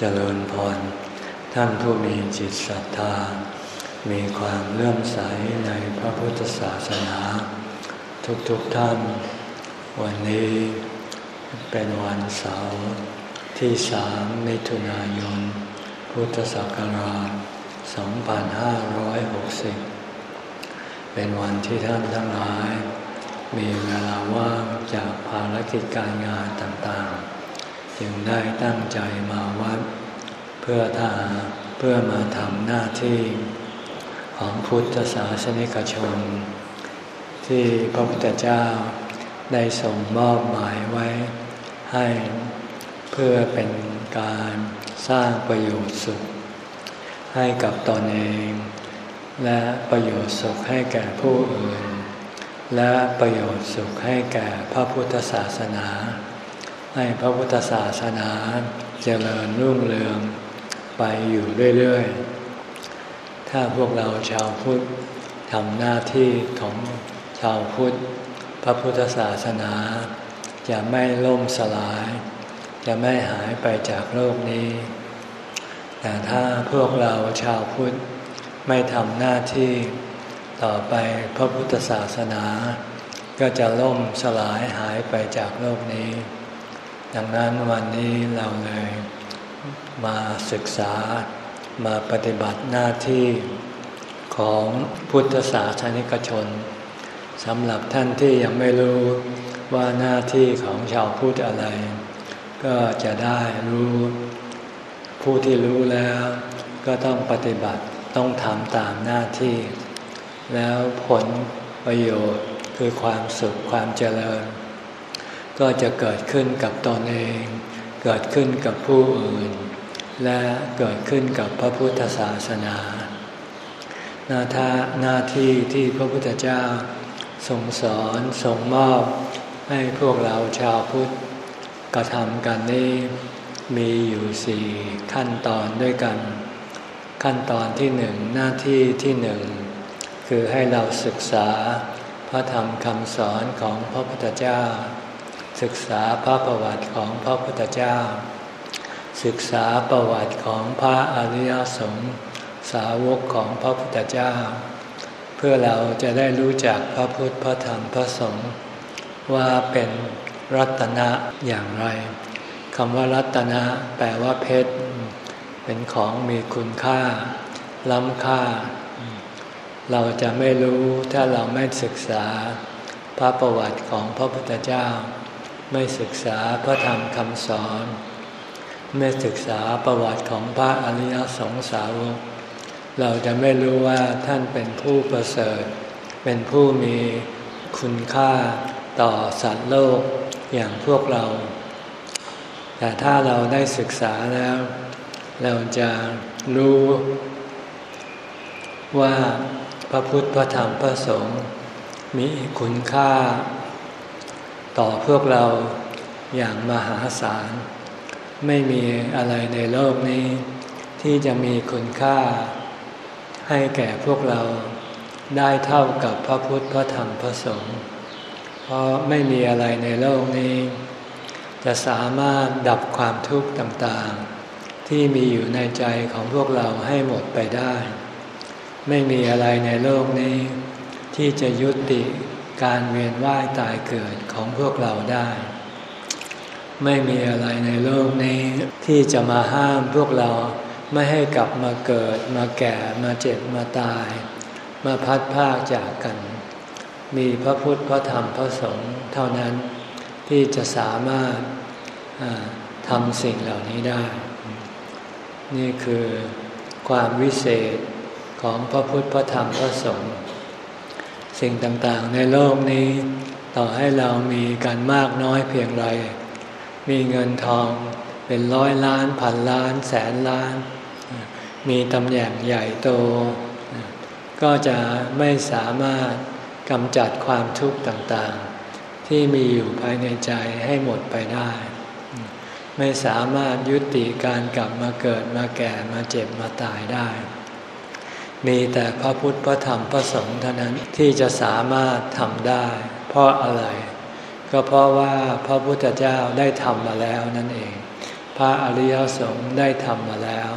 เจริญพร ท่านผู้มีจิตศรัทธา มีความเลื่อมใสในพระพุทธศาสนา ทุกๆทท่าน วันนี้เป็นวันเสาร์ที่สามมิถุนายน พุทธศักราช 2560 เป็นวันที่ท่านทั้งหลาย มีเวลาว่างจากภารกิจการงานต่างๆ จึงได้ตั้งใจมาวัด เพื่อทาเพื่อมาทำหน้าที่ของพุทธศาสนิกชน ที่พระพุทธเจ้าได้ส่งมอบหมายไว้ให้ เพื่อเป็นการสร้างประโยชน์สุข ให้กับตนเอง และประโยชน์สุขให้แก่ผู้อื่น และประโยชน์สุขให้แก่พระพุทธศาสนา ให้พระพุทธศาสนาเจริญรุ่งเรืองไปอยู่เรื่อยๆ ถ้าพวกเราชาวพุทธทำหน้าที่ของชาวพุทธ พระพุทธศาสนาจะไม่ล่มสลาย จะไม่หายไปจากโลกนี้ แต่ถ้าพวกเราชาวพุทธไม่ทำหน้าที่ต่อไปพระพุทธศาสนา ก็จะล่มสลายหายไปจากโลกนี้ ดังนั้นวันนี้เราเลยมาศึกษามาปฏิบัติหน้าที่ของพุทธศาสนิกชนสำหรับท่านที่ยังไม่รู้ว่าหน้าที่ของชาวพุทธอะไร ก็จะได้รู้ ผู้ที่รู้แล้วก็ต้องปฏิบัติต้องทำตามหน้าที่ แล้วผลประโยชน์คือความสุขความเจริญ ก็จะเกิดขึ้นกับตนเอง เกิดขึ้นกับผู้อื่น และเกิดขึ้นกับพระพุทธศาสนาหน้าท่าหน้าที่ที่พระพุทธเจ้าทรงสอนทรงมอบให้พวกเราชาวพุทธกระทำกันนี้มีอยู่สี่ขั้นตอนด้วยกัน ขั้นตอนที่หนึ่งหน้าที่ที่หนึ่งคือให้เราศึกษาพระธรรมคำสอนของพระพุทธเจ้า ศึกษาพระประวัติของพระพุทธเจ้า ศึกษาประวัติของพระอริยสงฆ์สาวกของพระพุทธเจ้า เพื่อเราจะได้รู้จักพระพุทธพระธรรมพระสงฆ์ว่าเป็นรัตนะอย่างไรคำว่ารัตนะแปลว่าเพชร เป็นของมีคุณค่า ล้ำค่า เราจะไม่รู้ถ้าเราไม่ศึกษา พระประวัติของพระพุทธเจ้า ไม่ศึกษาพระธรรมคำสอน ไม่ศึกษาประวัติของพระอริยสงสาวก เราจะไม่รู้ว่าท่านเป็นผู้ประเสริฐ เป็นผู้มีคุณค่าต่อสัตว์โลกอย่างพวกเรา แต่ถ้าเราได้ศึกษาแล้ว เราจะรู้ว่าพระพุทธพระธรรมพระสงฆ์มีคุณค่า ต่อพวกเราอย่างมหาศาล ไม่มีอะไรในโลกนี้ ที่จะมีคุณค่า ให้แก่พวกเราได้เท่ากับพระพุทธพระธรรมพระสงฆ์เพราะไม่มีอะไรในโลกนี้ จะสามารถดับความทุกข์ต่างๆ ที่มีอยู่ในใจของพวกเราให้หมดไปได้ ไม่มีอะไรในโลกนี้ ที่จะยุติ การเวียนว่ายตายเกิดของพวกเราได้ ไม่มีอะไรในโลกนี้ ที่จะมาห้ามพวกเราไม่ให้กลับมาเกิด มาแก่มาเจ็บมาตาย มาพัดพากจากกัน มีพระพุทธพระธรรมพระสงฆ์เท่านั้นที่จะสามารถทำสิ่งเหล่านี้ได้ นี่คือความวิเศษของพระพุทธพระธรรมพระสงฆ์ สิ่งต่างๆ ในโลกนี้ ต่อให้เรามีกันมากน้อยเพียงไร มีเงินทองเป็นร้อยล้านพันล้านแสนล้าน มีตำแหน่งใหญ่โต ก็จะไม่สามารถกำจัดความทุกข์ต่างๆ ที่มีอยู่ภายในใจให้หมดไปได้ ไม่สามารถยุติการกลับมาเกิดมาแก่มาเจ็บมาตายได้ มีแต่พระพุทธพระธรรมพระสงฆ์เท่านั้นที่จะสามารถทำได้ เพราะอะไร ก็เพราะว่าพระพุทธเจ้าได้ทำมาแล้วนั่นเอง พระอริยสงฆ์ได้ทำมาแล้ว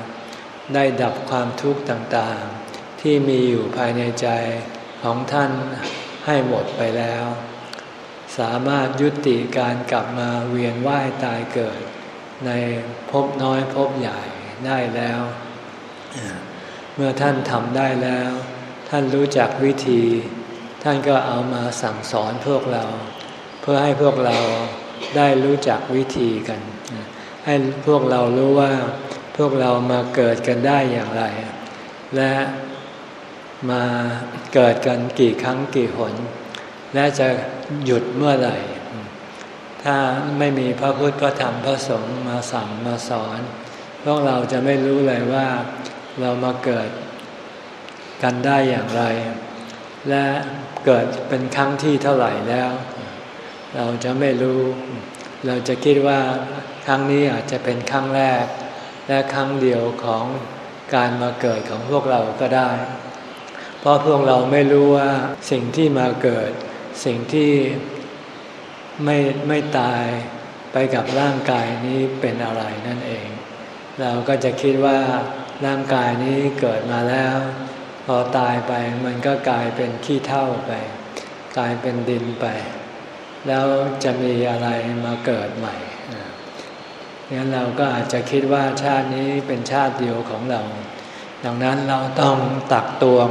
ได้ดับความทุกข์ต่างๆ ที่มีอยู่ภายในใจของท่านให้หมดไปแล้ว สามารถยุติการกลับมาเวียนว่ายตายเกิด ในภพน้อยภพใหญ่ได้แล้ว เมื่อท่านทำได้แล้ว ท่านรู้จักวิธี ท่านก็เอามาสั่งสอนพวกเรา เพื่อให้พวกเราได้รู้จักวิธีกัน ให้พวกเรารู้ว่าพวกเรามาเกิดกันได้อย่างไร และมาเกิดกันกี่ครั้งกี่หน และจะหยุดเมื่อไหร่ ถ้าไม่มีพระพุทธพระธรรมพระสงฆ์มาสั่งมาสอน พวกเราจะไม่รู้เลยว่า เรามาเกิดกันได้อย่างไร และเกิดเป็นครั้งที่เท่าไหร่แล้ว เราจะไม่รู้ เราจะคิดว่าครั้งนี้อาจจะเป็นครั้งแรก และครั้งเดียวของการมาเกิดของพวกเราก็ได้ เพราะพวกเราไม่รู้ว่าสิ่งที่มาเกิด สิ่งที่ไม่ไม่ตายไปกับร่างกายนี้เป็นอะไรนั่นเอง เราก็จะคิดว่า ร่างกายนี้เกิดมาแล้ว พอตายไปมันก็กลายเป็นขี้เท่าไป กลายเป็นดินไป แล้วจะมีอะไรมาเกิดใหม่งั้นเราก็อาจจะคิดว่าชาตินี้เป็นชาติเดียวของเรา ดังนั้นเราต้องตักตวง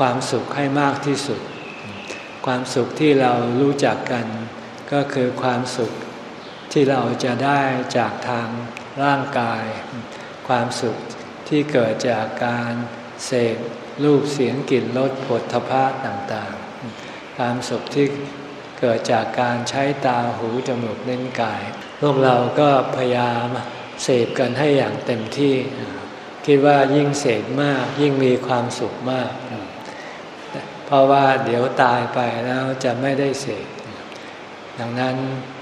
ความสุขให้มากที่สุด ความสุขที่เรารู้จักกัน ก็คือความสุขที่เราจะได้จากทางร่างกาย ความสุข ที่เกิดจากการเสพรูปเสียงกลิ่นรสผลทพะต่างๆ ความสุขที่เกิดจากการใช้ตาหูจมูกเล่นกาย พวกเราก็พยายามเสพกันให้อย่างเต็มที่ คิดว่ายิ่งเสพมากยิ่งมีความสุขมาก เพราะว่าเดี๋ยวตายไปแล้วจะไม่ได้เสพดังนั้น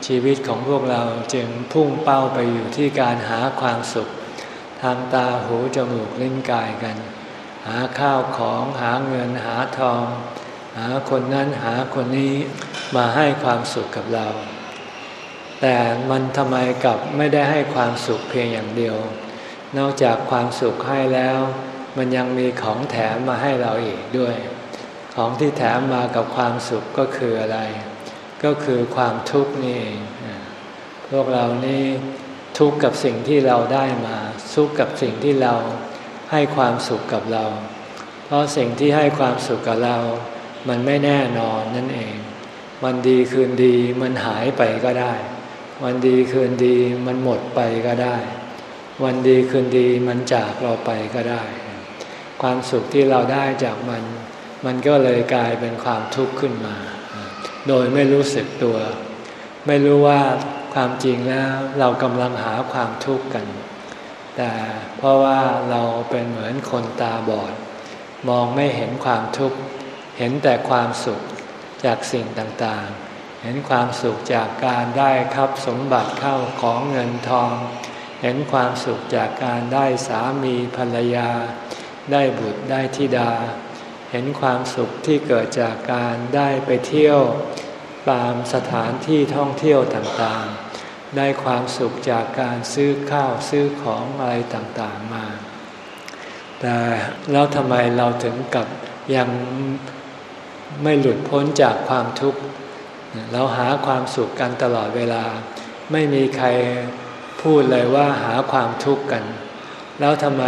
ชีวิตของพวกเราจึงพุ่งเป้าไปอยู่ที่การหาความสุข ทางตาหูจมูกลิ้นกายกัน หาข้าวของหาเงินหาทอง หาคนนั้นหาคนนี้มาให้ความสุขกับเรา แต่มันทำไมกับไม่ได้ให้ความสุขเพียงอย่างเดียว นอกจากความสุขให้แล้ว มันยังมีของแถมมาให้เราอีกด้วย ของที่แถมมากับความสุขก็คืออะไร ก็คือความทุกข์นี่เองพวกเรานี่ทุกข์กับสิ่งที่เราได้มา ทุกข์กับสิ่งที่เราให้ความสุขกับเรา เพราะสิ่งที่ให้ความสุขกับเรา มันไม่แน่นอนนั่นเองวันดีคืนดีมันหายไปก็ได้ วันดีคืนดีมันหมดไปก็ได้ วันดีคืนดีมันจากเราไปก็ได้ ความสุขที่เราได้จากมัน มันก็เลยกลายเป็นความทุกข์ขึ้นมา โดยไม่รู้สึกตัว ไม่รู้ว่าความจริงแล้วเรากำลังหาความทุกข์กัน แต่เพราะว่าเราเป็นเหมือนคนตาบอด มองไม่เห็นความทุกข์ เห็นแต่ความสุขจากสิ่งต่างๆ เห็นความสุขจากการได้ครับสมบัติเข้าของเงินทอง เห็นความสุขจากการได้สามีภรรยา ได้บุตรได้ธิดา เห็นความสุขที่เกิดจากการได้ไปเที่ยวตามสถานที่ท่องเที่ยวต่างๆ ได้ความสุขจากการซื้อข้าวซื้อของอะไรต่างๆมา แต่แล้วทำไมเราถึงกับยังไม่หลุดพ้นจากความทุกข์ เราหาความสุขกันตลอดเวลา ไม่มีใครพูดเลยว่าหาความทุกข์กัน แล้วทำไม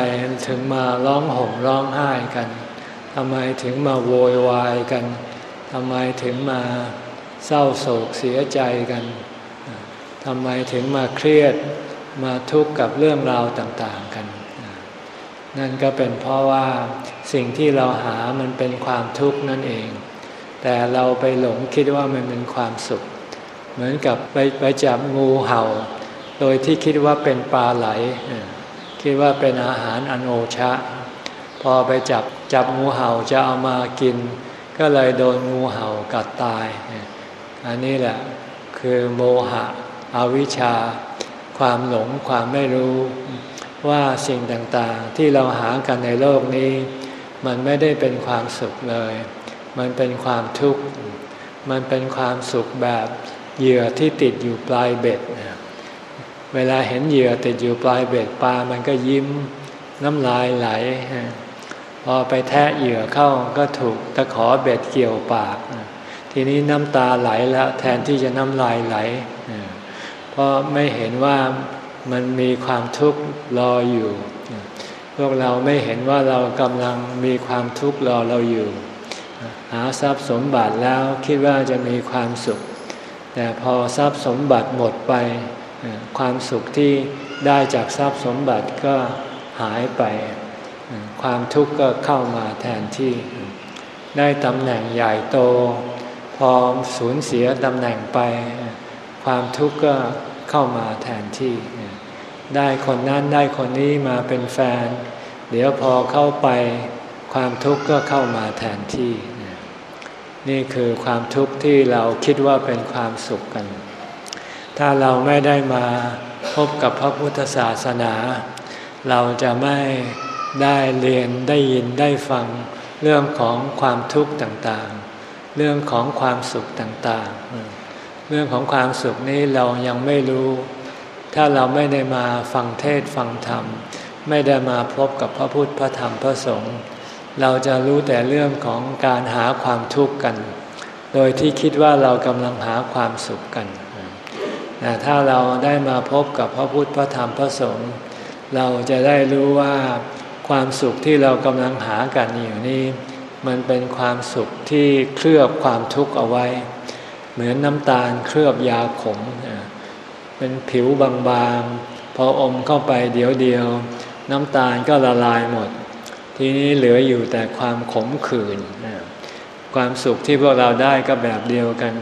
ถึงมาร้องห่มร้องไห้กันทำไมถึงมาโวยวายกันทำไมถึงมาเศร้าโศกเสียใจกัน ทำไมถึงมาเครียดมาทุกข์กับเรื่องราวต่างๆกัน นั่นก็เป็นเพราะว่าสิ่งที่เราหามันเป็นความทุกข์นั่นเอง แต่เราไปหลงคิดว่ามันเป็นความสุข เหมือนกับไปไปจับงูเห่า โดยที่คิดว่าเป็นปลาไหล คิดว่าเป็นอาหารอันโอชะ พอไปจับจับงูเห่าจะเอามากิน ก็เลยโดนงูเห่ากัดตาย อันนี้แหละคือโมหะ อวิชชา ความหลงความไม่รู้ว่าสิ่งต่างๆ ที่เราหากันในโลกนี้ มันไม่ได้เป็นความสุขเลย มันเป็นความทุกข์ มันเป็นความสุขแบบเหยื่อที่ติดอยู่ปลายเบ็ดเเวลาเห็นเหยื่อติดอยู่ปลายเบ็ดปลา มันก็ยิ้มน้ำลายไหล พอไปแทะเหยื่อเข้าก็ถูกตะขอเบ็ดเกี่ยวปาก ทีนี้น้ำตาไหลแล้วแทนที่จะน้ำลายไหล เพราะไม่เห็นว่ามันมีความทุกข์รออยู่ พวกเราไม่เห็นว่าเรากำลังมีความทุกข์รอเราอยู่ หาทรัพย์สมบัติแล้วคิดว่าจะมีความสุข แต่พอทรัพย์สมบัติหมดไป ความสุขที่ได้จากทรัพย์สมบัติก็หายไป ความทุกข์ก็เข้ามาแทนที่ ได้ตำแหน่งใหญ่โต พอสูญเสียตำแหน่งไป ความทุกข์ก็เข้ามาแทนที่ได้คนนั้นได้คนนี้มาเป็นแฟน เดี๋ยวพอเข้าไป ความทุกข์ก็เข้ามาแทนที่ นี่คือความทุกข์ที่เราคิดว่าเป็นความสุขกัน ถ้าเราไม่ได้มาพบกับพระพุทธศาสนา เราจะไม่ได้เรียนได้ยินได้ฟังเรื่องของความทุกข์ต่างๆ เรื่องของความสุขต่างๆ เรื่องของความสุขนี้เรายังไม่รู้ ถ้าเราไม่ได้มาฟังเทศฟังธรรม ไม่ได้มาพบกับพระพุทธพระธรรมพระสงฆ์เราจะรู้แต่เรื่องของการหาความทุกข์กัน โดยที่คิดว่าเรากำลังหาความสุขกันแต่ถ้าเราได้มาพบกับพระพุทธพระธรรมพระสงฆ์เราจะได้รู้ว่าความสุขที่เรากำลังหากันอยู่นี้ มันเป็นความสุขที่เคลือบความทุกข์เอาไว้ เหมือนน้ำตาลเคลือบยาขมเป็นผิวบางๆ พออมเข้าไปเดียวเดียว น้ำตาลก็ละลายหมด ทีนี้เหลืออยู่แต่ความขมขื่นความสุขที่พวกเราได้ก็แบบเดียวกัน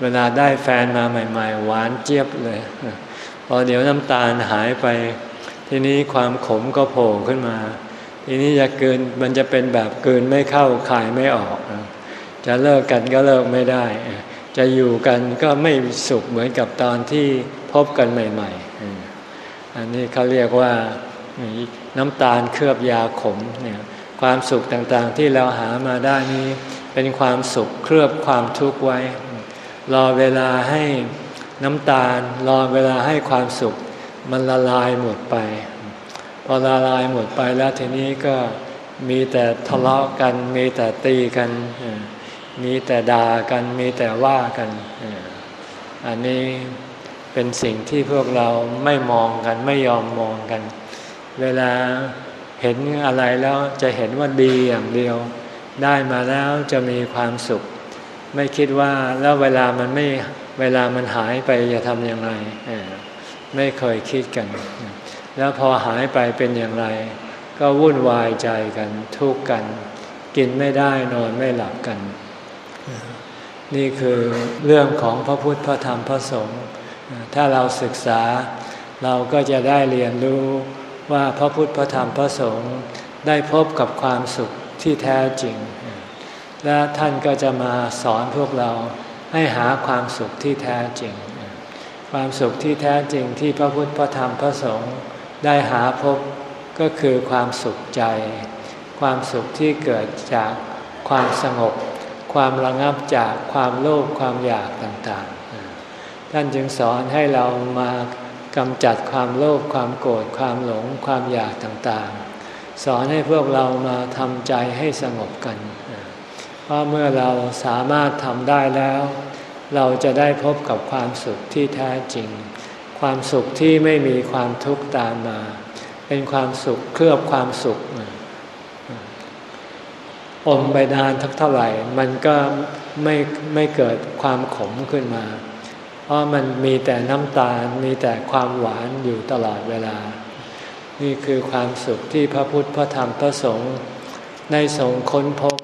เวลาได้แฟนมาใหม่ ๆ หวานเจี๊ยบเลย พอเดี๋ยวน้ำตาลหายไป ทีนี้ความขมก็โผล่ขึ้นมา ทีนี้จะเกินมันจะเป็นแบบเกินไม่เข้าขายไม่ออก จะเลิกกันก็เลิกไม่ได้ จะอยู่กันก็ไม่สุขเหมือนกับตอนที่พบกันใหม่ ๆ อันนี้เขาเรียกว่าน้ำตาลเคลือบยาขมเนี่ยความสุขต่างๆที่เราหามาได้นี้ เป็นความสุขเคลือบความทุกข์ไว้ รอเวลาให้น้ำตาล รอเวลาให้ความสุขมันละลายหมดไป พอละลายหมดไปแล้วทีนี้ก็มีแต่ทะเลาะกันมีแต่ตีกัน มีแต่ด่ากันมีแต่ว่ากัน อันนี้เป็นสิ่งที่พวกเราไม่มองกันไม่ยอมมองกัน เวลาเห็นอะไรแล้วจะเห็นว่าดีอย่างเดียว ได้มาแล้วจะมีความสุข ไม่คิดว่าแล้วเวลามันไม่เวลามันหายไปจะทำอย่างไรไม่เคยคิดกัน แล้วพอหายไปเป็นอย่างไร ก็วุ่นวายใจกันทุกข์กัน กินไม่ได้นอนไม่หลับกัน นี่คือเรื่องของพระพุทธพระธรรมพระสงฆ์ถ้าเราศึกษาเราก็จะได้เรียนรู้ว่าพระพุทธพระธรรมพระสงฆ์ได้พบกับความสุขที่แท้จริง และท่านก็จะมาสอนพวกเราให้หาความสุขที่แท้จริง ความสุขที่แท้จริงที่พระพุทธพระธรรมพระสงฆ์ได้หาพบก็คือความสุขใจ ความสุขที่เกิดจากความสงบ ความระงับจากความโลภความอยากต่างๆ ท่านจึงสอนให้เรามากำจัดความโลภความโกรธความหลงความอยากต่างๆ สอนให้พวกเรามาทำใจให้สงบกัน เพราะเมื่อเราสามารถทำได้แล้ว เราจะได้พบกับความสุขที่แท้จริง ความสุขที่ไม่มีความทุกข์ตามมา เป็นความสุขเคลือบความสุข อมไปนานทักเท่าไหร่ มันก็ไม่ไม่เกิดความขมขึ้นมา เพราะมันมีแต่น้ำตาลมีแต่ความหวานอยู่ตลอดเวลา นี่คือความสุขที่พระพุทธพระธรรมพระสงฆ์ได้ทรงค้นพบ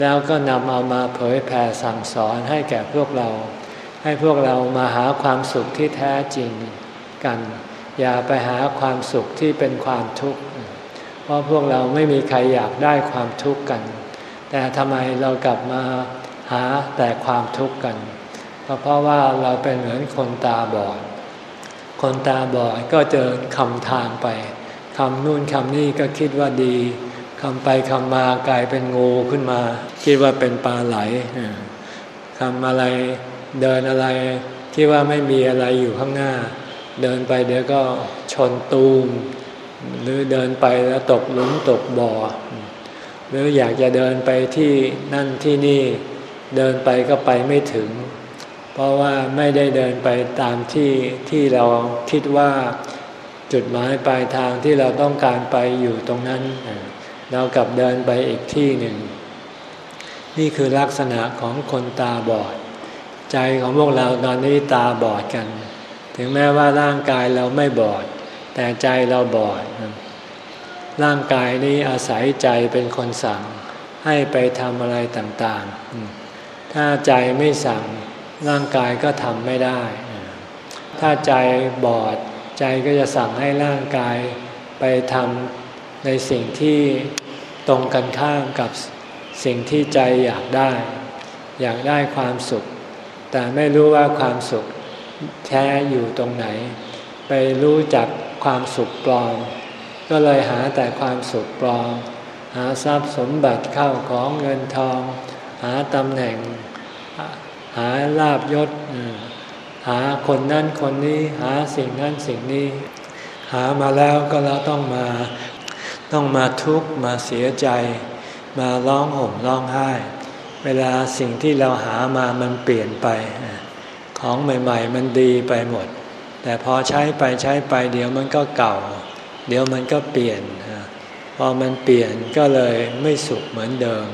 แล้วก็นำเอามาเผยแผ่สั่งสอนให้แก่พวกเรา ให้พวกเรามาหาความสุขที่แท้จริงกัน อย่าไปหาความสุขที่เป็นความทุกข์ เพราะพวกเราไม่มีใครอยากได้ความทุกข์กัน แต่ทำไมเรากลับมาหาแต่ความทุกข์กันเพราะว่าเราเป็นเหมือนคนตาบอด คนตาบอดก็เจอคำทางไปคำนู่นคำนี่ก็คิดว่าดีคำไปคำมากลายเป็นงูขึ้นมา คิดว่าเป็นปลาไหลคำอะไรเดินอะไรคิดว่าไม่มีอะไรอยู่ข้างหน้า เดินไปเดี๋ยวก็ชนตูม หรือเดินไปแล้วตกหลุมตกบ่อ หรืออยากจะเดินไปที่นั่นที่นี่เดินไปก็ไปไม่ถึง เพราะว่าไม่ได้เดินไปตามที่ที่เราคิดว่าจุดหมายปลายทางที่เราต้องการไปอยู่ตรงนั้น เรากลับเดินไปอีกที่หนึ่ง นี่คือลักษณะของคนตาบอด ใจของพวกเราตอนนี้ตาบอดกัน ถึงแม้ว่าร่างกายเราไม่บอด แต่ใจเราบอด ร่างกายนี้อาศัยใจเป็นคนสั่ง ให้ไปทำอะไรต่างๆ ถ้าใจไม่สั่งร่างกายก็ทำไม่ได้ ถ้าใจบอดใจก็จะสั่งให้ร่างกายไปทำในสิ่งที่ตรงกันข้ามกับสิ่งที่ใจอยากได้ อยากได้ความสุข แต่ไม่รู้ว่าความสุขแท้อยู่ตรงไหน ไปรู้จักความสุขปลอม ก็เลยหาแต่ความสุขปลอม หาทรัพย์สมบัติเข้าของเงินทอง หาตำแหน่ง หาลาบยศ หาคนนั้นคนนี้ หาสิ่งนั้นสิ่งนี้ หามาแล้วก็เราต้องมา ต้องมาทุกข์มาเสียใจ มาร้องห่มร้องไห้ เวลาสิ่งที่เราหามามันเปลี่ยนไป ของใหม่ ๆ มันดีไปหมด แต่พอใช้ไปใช้ไปเดี๋ยวมันก็เก่า เดี๋ยวมันก็เปลี่ยน พอมันเปลี่ยนก็เลยไม่สุขเหมือนเดิม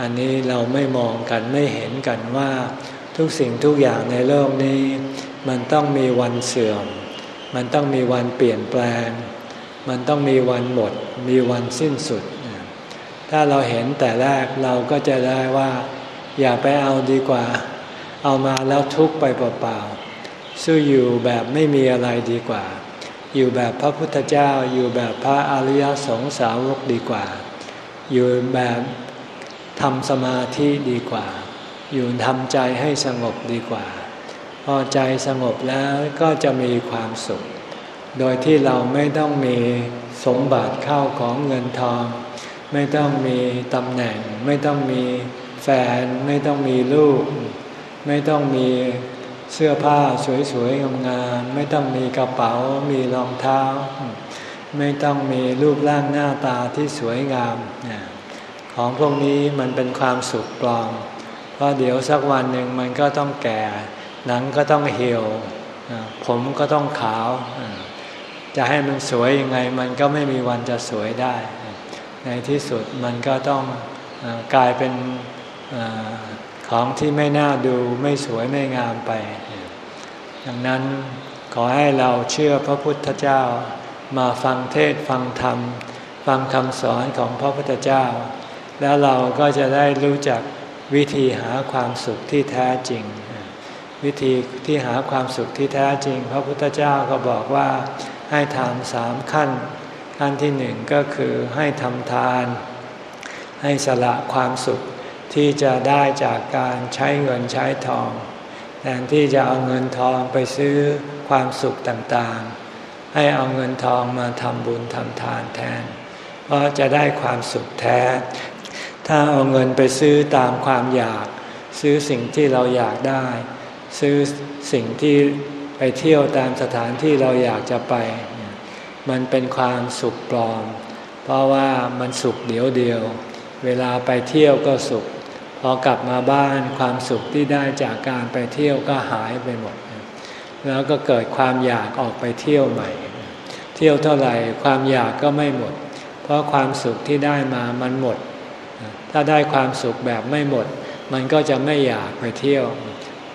อันนี้เราไม่มองกันไม่เห็นกันว่าทุกสิ่งทุกอย่างในโลกนี้ มันต้องมีวันเสื่อม มันต้องมีวันเปลี่ยนแปลง มันต้องมีวันหมด มีวันสิ้นสุด ถ้าเราเห็นแต่แรกเราก็จะได้ว่า อย่าไปเอาดีกว่า เอามาแล้วทุกไปเปล่าๆสู้อยู่แบบไม่มีอะไรดีกว่า อยู่แบบพระพุทธเจ้า อยู่แบบพระอริยสงสาวกดีกว่า อยู่แบบทำสมาธิดีกว่า อยู่ทำใจให้สงบดีกว่า พอใจสงบแล้วก็จะมีความสุข โดยที่เราไม่ต้องมีสมบัติเข้าของเงินทอง ไม่ต้องมีตำแหน่ง ไม่ต้องมีแฟน ไม่ต้องมีลูก ไม่ต้องมี เสื้อผ้าสวยๆงามๆไม่ต้องมีกระเป๋ามีรองเท้า ไม่ต้องมีรูปร่างหน้าตาที่สวยงามของพวกนี้มันเป็นความสุขปลอมเพราะเดี๋ยวสักวันหนึ่งมันก็ต้องแก่ หนังก็ต้องเหี่ยวผมก็ต้องขาว จะให้มันสวยยังไง มันก็ไม่มีวันจะสวยได้ ในที่สุดมันก็ต้องกลายเป็น ของที่ไม่น่าดูไม่สวยไม่งามไป ดังนั้นขอให้เราเชื่อพระพุทธเจ้า มาฟังเทศฟังธรรม ฟังคำสอนของพระพุทธเจ้า แล้วเราก็จะได้รู้จักวิธีหาความสุขที่แท้จริง วิธีที่หาความสุขที่แท้จริง พระพุทธเจ้าก็บอกว่าให้ทำสามขั้น ขั้นที่หนึ่งก็คือให้ทำทาน ให้สละความสุข ที่จะได้จากการใช้เงินใช้ทอง แทนที่จะเอาเงินทองไปซื้อความสุขต่างๆ ให้เอาเงินทองมาทำบุญทำทานแทน เพราะจะได้ความสุขแท้ ถ้าเอาเงินไปซื้อตามความอยาก ซื้อสิ่งที่เราอยากได้ ซื้อสิ่งที่ไปเที่ยวตามสถานที่เราอยากจะไป มันเป็นความสุขปลอม เพราะว่ามันสุขเดียวเดียว เวลาไปเที่ยวก็สุข พอกลับมาบ้านความสุขที่ได้จากการไปเที่ยวก็หายไปหมด แล้วก็เกิดความอยากออกไปเที่ยวใหม่ เที่ยวเท่าไหร่ความอยากก็ไม่หมด เพราะความสุขที่ได้มามันหมด ถ้าได้ความสุขแบบไม่หมด มันก็จะไม่อยากไปเที่ยว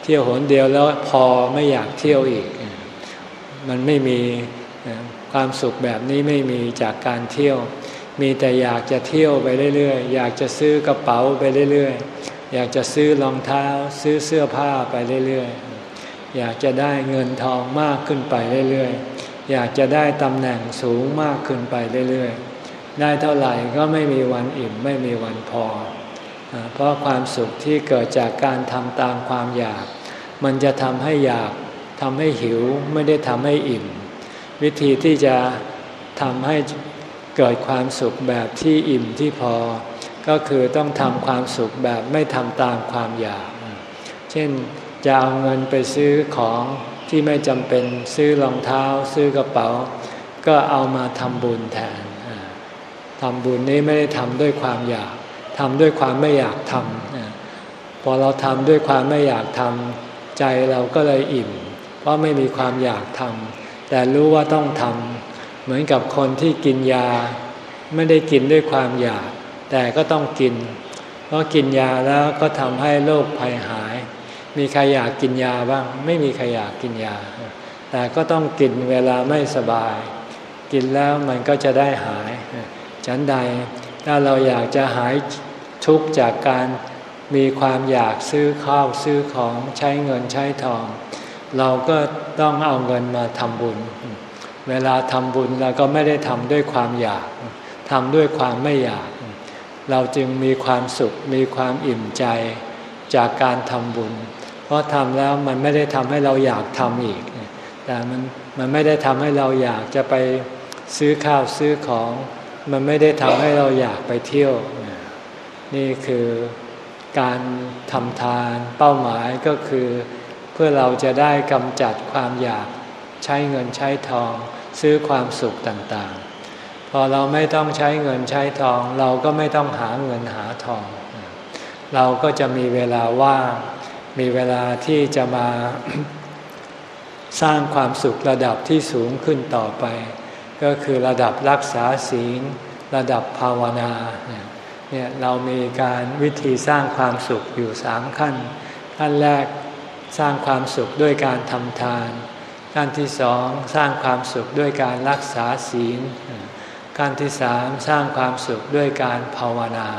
เที่ยวหนเดียวแล้วพอไม่อยากเที่ยวอีก มันไม่มีความสุขแบบนี้ไม่มีจากการเที่ยว มีแต่อยากจะเที่ยวไปเรื่อยๆ อยากจะซื้อกระเป๋าไปเรื่อยๆ อยากจะซื้อรองเท้า ซื้อเสื้อผ้าไปเรื่อยๆ อยากจะได้เงินทองมากขึ้นไปเรื่อยๆ อยากจะได้ตำแหน่งสูงมากขึ้นไปเรื่อยๆ ได้เท่าไหร่ก็ไม่มีวันอิ่มไม่มีวันพอ เพราะความสุขที่เกิดจากการทำตามความอยาก มันจะทำให้อยากทำให้หิวไม่ได้ทำให้อิ่ม วิธีที่จะทำให้ เกิดความสุขแบบที่อิ่มที่พอ ก็คือต้องทำความสุขแบบไม่ทำตามความอยาก เช่นจะเอาเงินไปซื้อของที่ไม่จำเป็นซื้อรองเท้า ซื้อกระเป๋า ก็เอามาทำบุญแทนทำบุญนี้ไม่ได้ทำด้วยความอยากทำด้วยความไม่อยากทำพอเราทำด้วยความไม่อยากทำใจเราก็เลยอิ่ม เพราะไม่มีความอยากทำแต่รู้ว่าต้องทำ เหมือนกับคนที่กินยา ไม่ได้กินด้วยความอยาก แต่ก็ต้องกิน เพราะกินยาแล้วก็ทำให้โรคภัยหาย มีใครอยากกินยาบ้าง ไม่มีใครอยากกินยา แต่ก็ต้องกินเวลาไม่สบาย กินแล้วมันก็จะได้หาย ฉันใดถ้าเราอยากจะหายทุกข์จากการมีความอยากซื้อข้าวซื้อของใช้เงินใช้ทอง เราก็ต้องเอาเงินมาทำบุญ เวลาทำบุญเราก็ไม่ได้ทำด้วยความอยากทำด้วยความไม่อยาก เราจึงมีความสุขมีความอิ่มใจจากการทำบุญ เพราะทำแล้วมันไม่ได้ทำให้เราอยากทำอีก แต่มันมันไม่ได้ทำให้เราอยากจะไปซื้อข้าวซื้อของ มันไม่ได้ทำให้เราอยากไปเที่ยว นี่คือการทำทานเป้าหมายก็คือ เพื่อเราจะได้กำจัดความอยาก ใช้เงินใช้ทอง ซื้อความสุขต่างๆ พอเราไม่ต้องใช้เงินใช้ทอง เราก็ไม่ต้องหาเงินหาทอง เราก็จะมีเวลาว่างมีเวลาที่จะมาสร้างความสุขระดับที่สูงขึ้นต่อไป ก็คือระดับรักษาศีล ระดับภาวนาเนี่ยเรามีการวิธีสร้างความสุขอยู่สามขั้น ขั้นแรกสร้างความสุขด้วยการทำทาน ขั้นที่สองสร้างความสุขด้วยการรักษาศีล ขั้นที่สามสร้างความสุขด้วยการภาวนา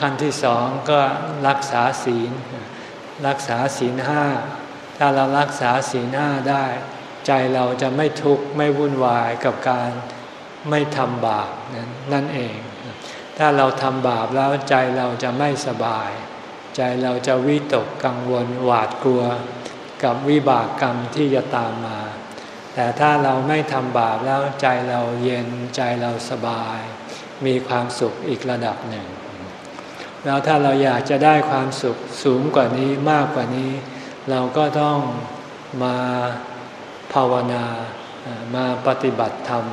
ขั้นที่สองก็รักษาศีล รักษาศีลห้าถ้าเรารักษาศีลห้าได้ ใจเราจะไม่ทุกข์ไม่วุ่นวายกับการไม่ทำบาปนั่นเอง ถ้าเราทำบาปแล้วใจเราจะไม่สบาย ใจเราจะวิตกกังวลหวาดกลัว กับวิบากกรรมที่จะตามมา แต่ถ้าเราไม่ทำบาปแล้วใจเราเย็นใจเราสบาย มีความสุขอีกระดับหนึ่ง แล้วถ้าเราอยากจะได้ความสุขสูงกว่านี้มากกว่านี้ เราก็ต้องมาภาวนามาปฏิบัติธรรม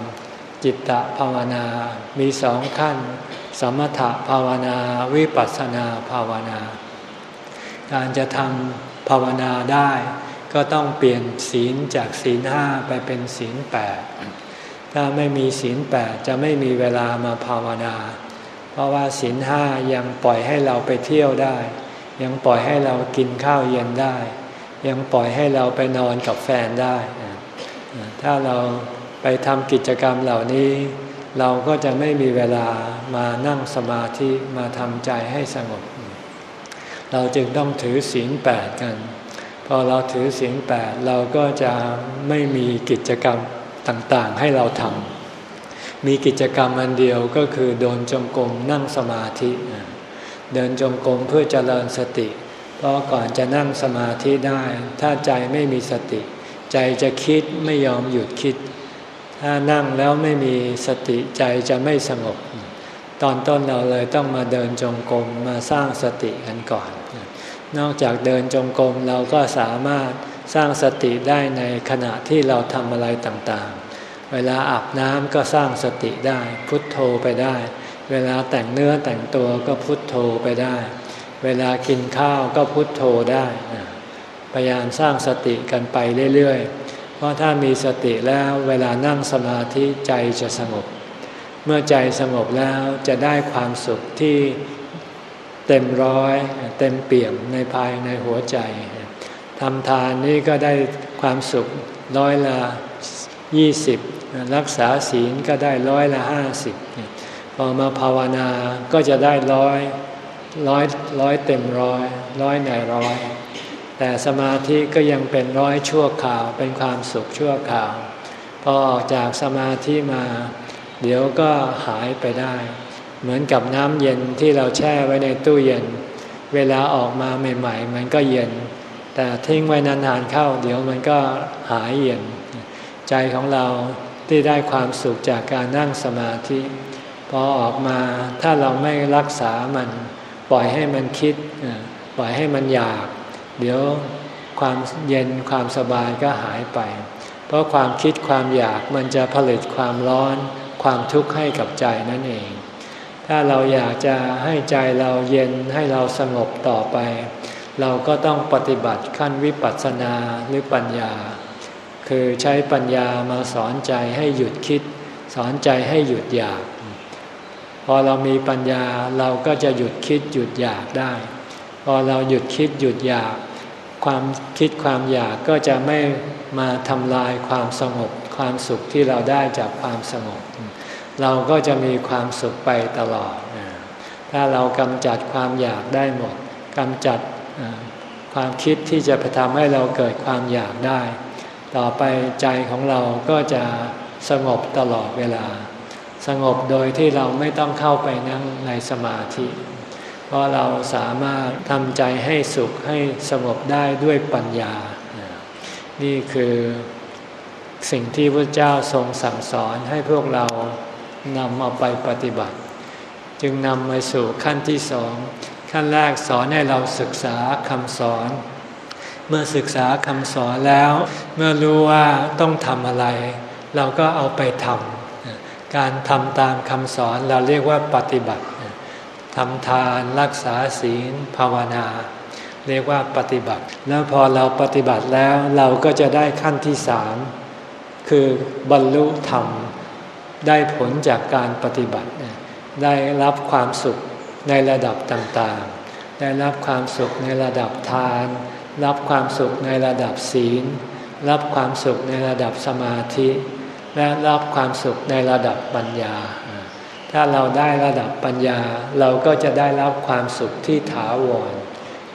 จิตตภาวนา มีสองขั้น สมถภาวนา วิปัสสนาภาวนา การจะทำ ภาวนาได้ ก็ต้องเปลี่ยนศีลจากศีลห้าไปเป็นศีลแปดถ้าไม่มีศีลแปดจะไม่มีเวลามาภาวนา เพราะว่าศีลห้ายังปล่อยให้เราไปเที่ยวได้ ยังปล่อยให้เรากินข้าวเย็นได้ ยังปล่อยให้เราไปนอนกับแฟนได้ ถ้าเราไปทำกิจกรรมเหล่านี้ เราก็จะไม่มีเวลามานั่งสมาธิมาทำใจให้สงบ เราจึงต้องถือศีลแปดกัน พอเราถือศีลแปดเราก็จะไม่มีกิจกรรมต่างๆให้เราทำมีกิจกรรมอันเดียวก็คือเดินจงกรมนั่งสมาธิ เดินจงกรมเพื่อเจริญสติ เพราะก่อนจะนั่งสมาธิได้ ถ้าใจไม่มีสติ ใจจะคิดไม่ยอมหยุดคิด ถ้านั่งแล้วไม่มีสติใจจะไม่สงบตอนต้นเราเลยต้องมาเดินจงกรมมาสร้างสติกันก่อน นอกจากเดินจงกรมเราก็สามารถสร้างสติได้ในขณะที่เราทำอะไรต่างๆ เวลาอาบน้ำก็สร้างสติได้พุทโธไปได้ เวลาแต่งเนื้อแต่งตัวก็พุทโธไปได้ เวลากินข้าวก็พุทโธได้พยายามสร้างสติกันไปเรื่อยๆ เพราะถ้ามีสติแล้วเวลานั่งสมาธิใจจะสงบ เมื่อใจสงบแล้วจะได้ความสุขที่ เต็มร้อย เต็มเปี่ยมในภายในหัวใจทำทานนี่ก็ได้ความสุขร้อยละยี่สิบรักษาศีลก็ได้ร้อยละห้าสิบพอมาภาวนาก็จะได้ร้อยร้อยร้อยเต็มร้อยร้อยในร้อย แต่สมาธิก็ยังเป็นร้อยชั่วข่าวเป็นความสุขชั่วข่าว พอออกจากสมาธิมา เดี๋ยวก็หายไปได้ เหมือนกับน้ำเย็นที่เราแช่ไว้ในตู้เย็น เวลาออกมาใหม่ ๆ มันก็เย็น แต่ทิ้งไว้นานๆเข้า เดี๋ยวมันก็หายเย็น ใจของเราที่ได้ความสุขจากการนั่งสมาธิ พอออกมาถ้าเราไม่รักษามัน ปล่อยให้มันคิด ปล่อยให้มันอยาก เดี๋ยวความเย็นความสบายก็หายไป เพราะความคิดความอยากมันจะผลิตความร้อน ความทุกข์ให้กับใจนั่นเอง ถ้าเราอยากจะให้ใจเราเย็นให้เราสงบต่อไป เราก็ต้องปฏิบัติขั้นวิปัสสนาหรือปัญญา คือใช้ปัญญามาสอนใจให้หยุดคิด สอนใจให้หยุดอยาก พอเรามีปัญญาเราก็จะหยุดคิดหยุดอยากได้ พอเราหยุดคิดหยุดอยาก ความคิดความอยากก็จะไม่มาทำลายความสงบความสุขที่เราได้จากความสงบ เราก็จะมีความสุขไปตลอด ถ้าเรากำจัดความอยากได้หมดกำจัดความคิดที่จะไปทำให้เราเกิดความอยากได้ ต่อไปใจของเราก็จะสงบตลอดเวลา สงบโดยที่เราไม่ต้องเข้าไปนั่งในสมาธิ เพราะเราสามารถทำใจให้สุขให้สงบได้ด้วยปัญญา นี่คือสิ่งที่พระเจ้าทรงสั่งสอนให้พวกเรา นำเอาไปปฏิบัติ จึงนำมาสู่ขั้นที่สอง ขั้นแรกสอนให้เราศึกษาคำสอน เมื่อศึกษาคำสอนแล้ว เมื่อรู้ว่าต้องทำอะไร เราก็เอาไปทำการทำตามคำสอนเราเรียกว่าปฏิบัติทำทานรักษาศีลภาวนา เรียกว่าปฏิบัติ แล้วพอเราปฏิบัติแล้วเราก็จะได้ขั้นที่สามคือบรรลุธรรม ได้ผลจากการปฏิบัติ ได้รับความสุขในระดับต่างๆ ได้รับความสุขในระดับทาน รับความสุขในระดับศีล รับความสุขในระดับสมาธิ และรับความสุขในระดับปัญญา ถ้าเราได้ระดับปัญญาเราก็จะได้รับความสุขที่ถาวร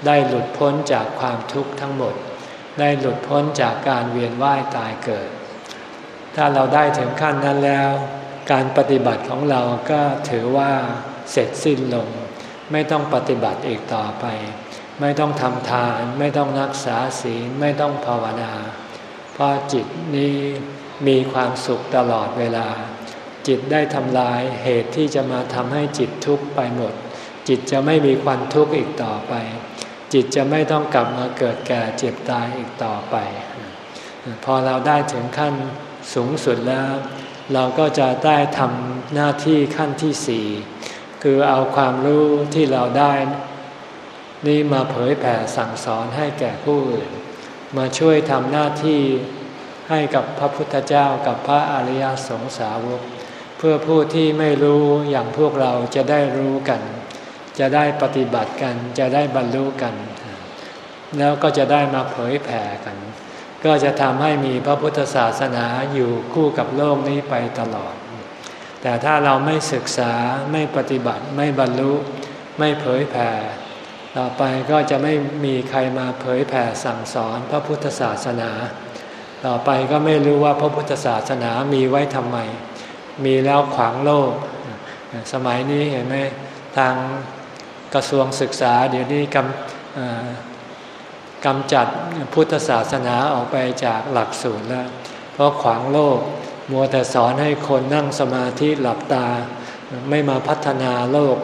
ได้หลุดพ้นจากความทุกข์ทั้งหมด ได้หลุดพ้นจากการเวียนว่ายตายเกิด ถ้าเราได้ถึงขั้นนั้นแล้ว การปฏิบัติของเราก็ถือว่าเสร็จสิ้นลง ไม่ต้องปฏิบัติอีกต่อไป ไม่ต้องทำทาน ไม่ต้องรักษาศีลไม่ต้องภาวนา เพราะจิตนี้มีความสุขตลอดเวลา จิตได้ทำลายเหตุที่จะมาทำให้จิตทุกข์ไปหมด จิตจะไม่มีควันทุกข์อีกต่อไป จิตจะไม่ต้องกลับมาเกิดแก่เจ็บตายอีกต่อไป พอเราได้ถึงขั้นสูงสุดแล้ว เราก็จะได้ทำหน้าที่ขั้นที่สี่คือเอาความรู้ที่เราได้นี่มาเผยแผ่สั่งสอนให้แก่ผู้อื่น มาช่วยทำหน้าที่ให้กับพระพุทธเจ้ากับพระอริยสงสาวก เพื่อผู้ที่ไม่รู้อย่างพวกเราจะได้รู้กัน จะได้ปฏิบัติกัน จะได้บรรลุกัน แล้วก็จะได้มาเผยแผ่กัน ก็จะทำให้มีพระพุทธศาสนาอยู่คู่กับโลกนี้ไปตลอด แต่ถ้าเราไม่ศึกษาไม่ปฏิบัติไม่บรรลุ ไม่เผยแผ่ ต่อไปก็จะไม่มีใครมาเผยแผ่สั่งสอนพระพุทธศาสนา ต่อไปก็ไม่รู้ว่าพระพุทธศาสนามีไว้ทำไม มีแล้วขวางโลก สมัยนี้เห็นไหมทางกระทรวงศึกษาเดี๋ยวนี้กำ กำจัดพุทธศาสนาออกไปจากหลักสูตรแล้ว เพราะขวางโลก มัวแต่สอนให้คนนั่งสมาธิหลับตา ไม่มาพัฒนาโลก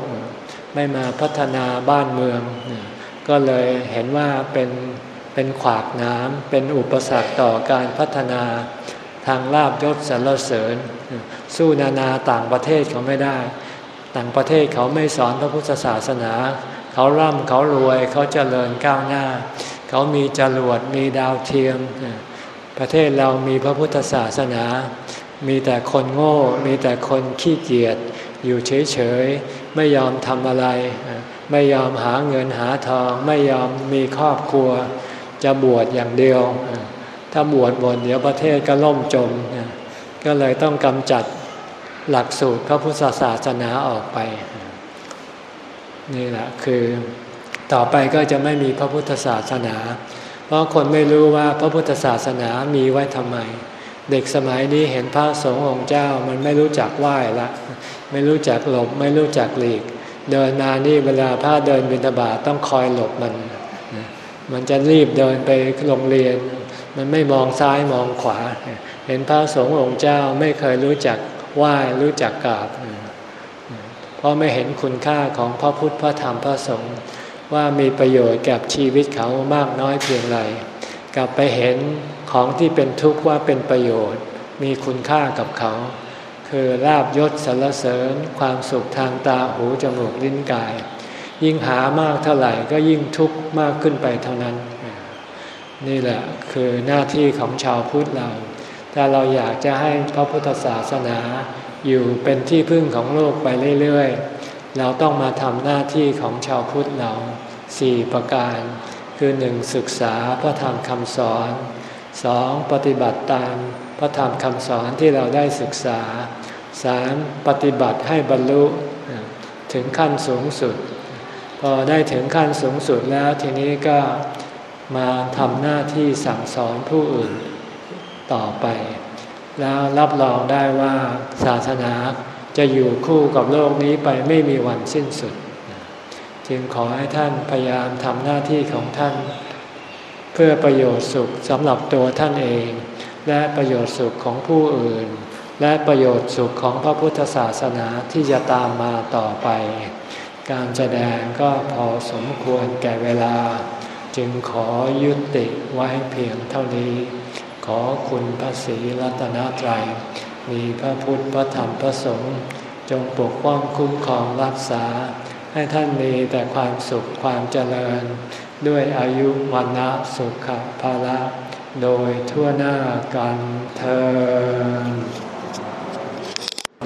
ไม่มาพัฒนาบ้านเมือง ก็เลยเห็นว่าเป็นเป็นขวากน้ำเป็นอุปสรรคต่อการพัฒนาทางลาบยศสรรเสริญ สู้นานาต่างประเทศเขาไม่ได้ ต่างประเทศเขาไม่สอนพระพุทธศาสนา เขาร่ำเขารวยเขาเจริญก้าวหน้า เขามีจรวดมีดาวเทียม ประเทศเรามีพระพุทธศาสนา มีแต่คนโง่ มีแต่คนขี้เกียจอยู่เฉยๆ ไม่ยอมทำอะไร ไม่ยอมหาเงินหาทอง ไม่ยอมมีครอบครัว จะบวชอย่างเดียว ถ้าบวชหมดเดี๋ยวประเทศก็ล่มจม ก็เลยต้องกำจัดหลักสูตรพระพุทธศาสนาออกไป นี่แหละคือ ต่อไปก็จะไม่มีพระพุทธศาสนา เพราะคนไม่รู้ว่าพระพุทธศาสนามีไว้ทำไม เด็กสมัยนี้เห็นพระสงฆ์องค์เจ้ามันไม่รู้จักไหว้ละ ไม่รู้จักหลบไม่รู้จักหลีก เดินมานี่เวลาพระเดินบิณฑบาตต้องคอยหลบมัน มันจะรีบเดินไปโรงเรียน มันไม่มองซ้ายมองขวา เห็นพระสงฆ์องค์เจ้าไม่เคยรู้จักไหว้รู้จักกราบ เพราะไม่เห็นคุณค่าของพระพุทธพระธรรมพระสงฆ์ ว่ามีประโยชน์กับชีวิตเขามากน้อยเพียงไรกลับไปเห็นของที่เป็นทุกข์ว่าเป็นประโยชน์ มีคุณค่ากับเขา คือลาบยศสรรเสริญ ความสุขทางตาหูจมูกลิ้นกาย ยิ่งหามากเท่าไหร่ก็ยิ่งทุกข์มากขึ้นไปเท่านั้น นี่แหละคือหน้าที่ของชาวพุทธเราถ้าเราอยากจะให้พระพุทธศาสนาอยู่เป็นที่พึ่งของโลกไปเรื่อยๆ เราต้องมาทำหน้าที่ของชาวพุทธเราสี่ประการ คือหนึ่งศึกษาพระธรรมคำสอนสองปฏิบัติตามพระธรรมคำสอนที่เราได้ศึกษาสามปฏิบัติให้บรรลุถึงขั้นสูงสุด พอได้ถึงขั้นสูงสุดแล้วทีนี้ก็มาทำหน้าที่สั่งสอนผู้อื่นต่อไป แล้วรับรองได้ว่าศาสนา จะอยู่คู่กับโลกนี้ไปไม่มีวันสิ้นสุด จึงขอให้ท่านพยายามทำหน้าที่ของท่าน เพื่อประโยชน์สุขสำหรับตัวท่านเอง และประโยชน์สุขของผู้อื่น และประโยชน์สุขของพระพุทธศาสนาที่จะตามมาต่อไป การแสดงก็พอสมควรแก่เวลา จึงขอยุติไว้เพียงเท่านี้ ขอคุณพระศรีรัตนตรัย มีพระพุทธพระธรรมพระสงฆ์จงปกป้องคุ้มครองรักษา ให้ท่านมีแต่ความสุขความเจริญ ด้วยอายุวันนะสุขภาละ โดยทั่วหน้ากันเธอ